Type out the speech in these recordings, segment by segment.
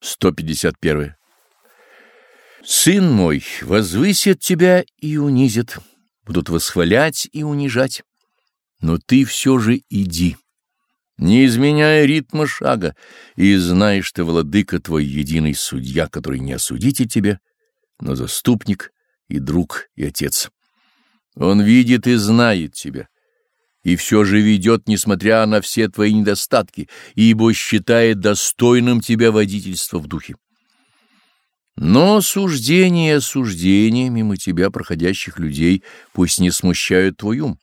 151. Сын мой, возвысят тебя и унизят, будут восхвалять и унижать. Но ты все же иди, не изменяя ритма шага, и знай, что владыка твой единый судья, который не осудите тебя, но заступник и друг и отец. Он видит и знает тебя и все же ведет, несмотря на все твои недостатки, ибо считает достойным тебя водительства в духе. Но суждения и осуждения мимо тебя проходящих людей пусть не смущают твой ум.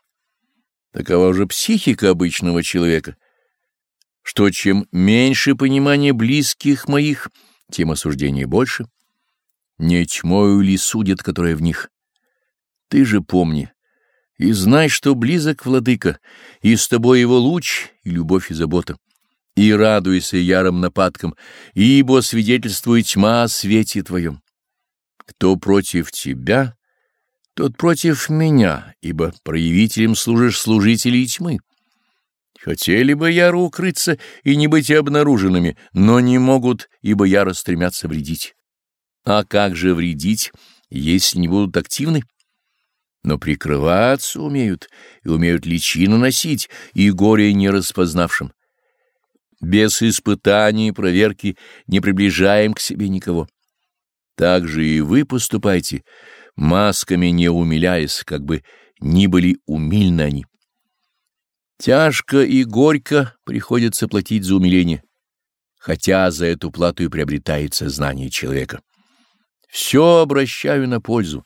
Такова уже психика обычного человека, что чем меньше понимания близких моих, тем осуждения больше. Не тьмою ли судят, которая в них? Ты же помни, и знай, что близок владыка, и с тобой его луч, и любовь, и забота. И радуйся ярым нападкам, ибо свидетельствует тьма о свете твоем. Кто против тебя, тот против меня, ибо проявителем служишь служителей тьмы. Хотели бы яро укрыться и не быть обнаруженными, но не могут, ибо яро стремятся вредить. А как же вредить, если не будут активны? Но прикрываться умеют и умеют личину носить, и горе не распознавшим. Без испытаний и проверки не приближаем к себе никого. Так же и вы поступайте, масками не умиляясь, как бы ни были умильны они. Тяжко и горько приходится платить за умиление, хотя за эту плату и приобретается знание человека. Все обращаю на пользу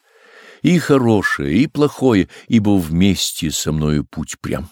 и хорошее, и плохое, ибо вместе со мною путь прям.